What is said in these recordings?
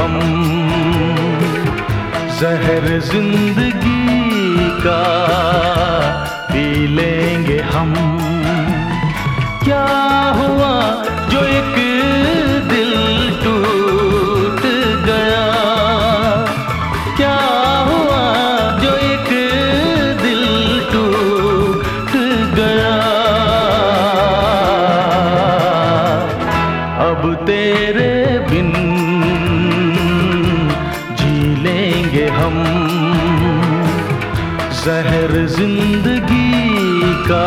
हम। जहर ज़िंदगी का पी लेंगे हम। क्या हम जहर ज़िंदगी का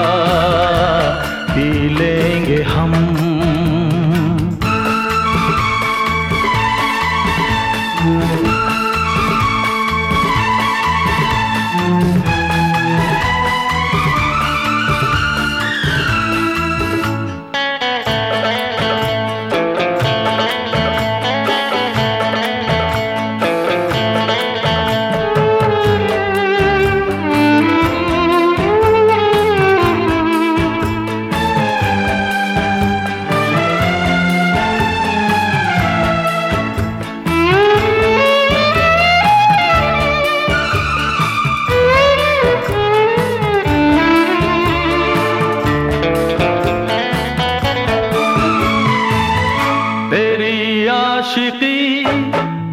आशिकी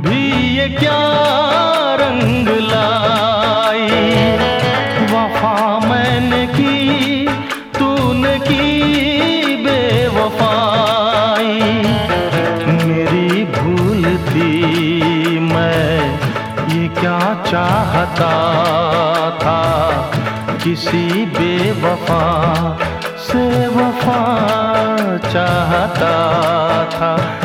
भी ये क्या रंग लाई? वफा मैंने की, तूने की बेवफाई। मेरी भूल थी मैं, ये क्या चाहता था? किसी बेवफा से वफा चाहता था।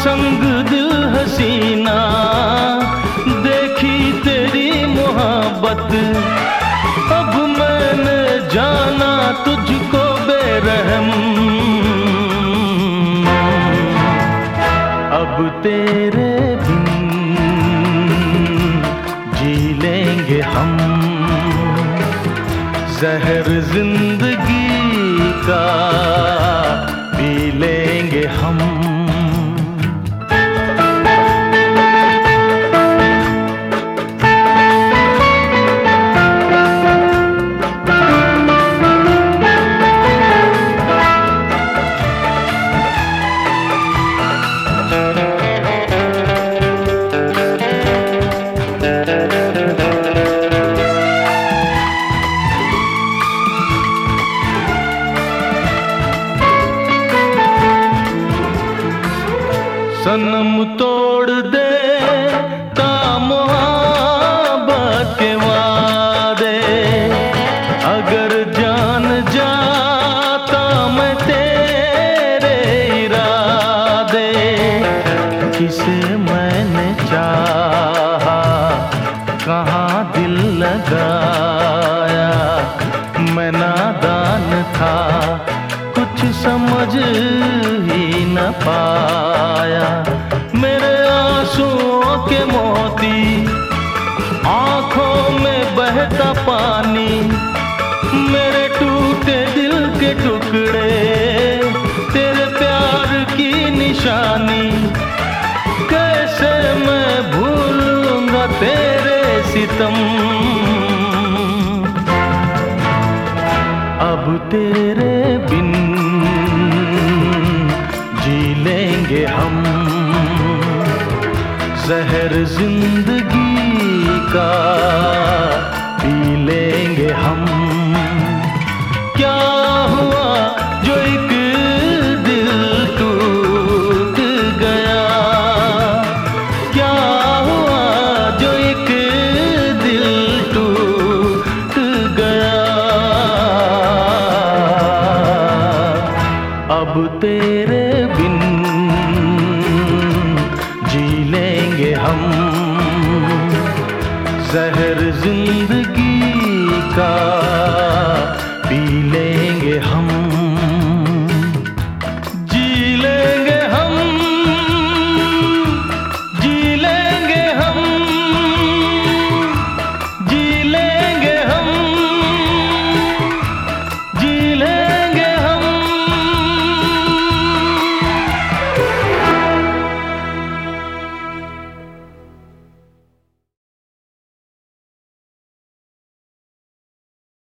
संग दिल हसीना, देखी तेरी मोहब्बत। अब मैंने जाना तुझको बेरहम। अब तेरे बिन जी लेंगे हम। जहर ज़िंदगी का सनम तोड़ दे के वादे अगर जान जाता मैं तेरे इरादे, किसे मैंने चाहा, कहाँ दिल लगाया। मैं नादान था, कुछ समझ ही न पाया। बहता पानी मेरे टूटे दिल के टुकड़े, तेरे प्यार की निशानी। कैसे मैं भूलूँगा तेरे सितम? अब तेरे बिन जी लेंगे हम। जहर ज़िंदगी का पी लेंगे हम। क्या हुआ जो एक दिल टूट गया? क्या हुआ जो एक दिल टूट गया? अब तेरे जहर ज़िंदगी का पी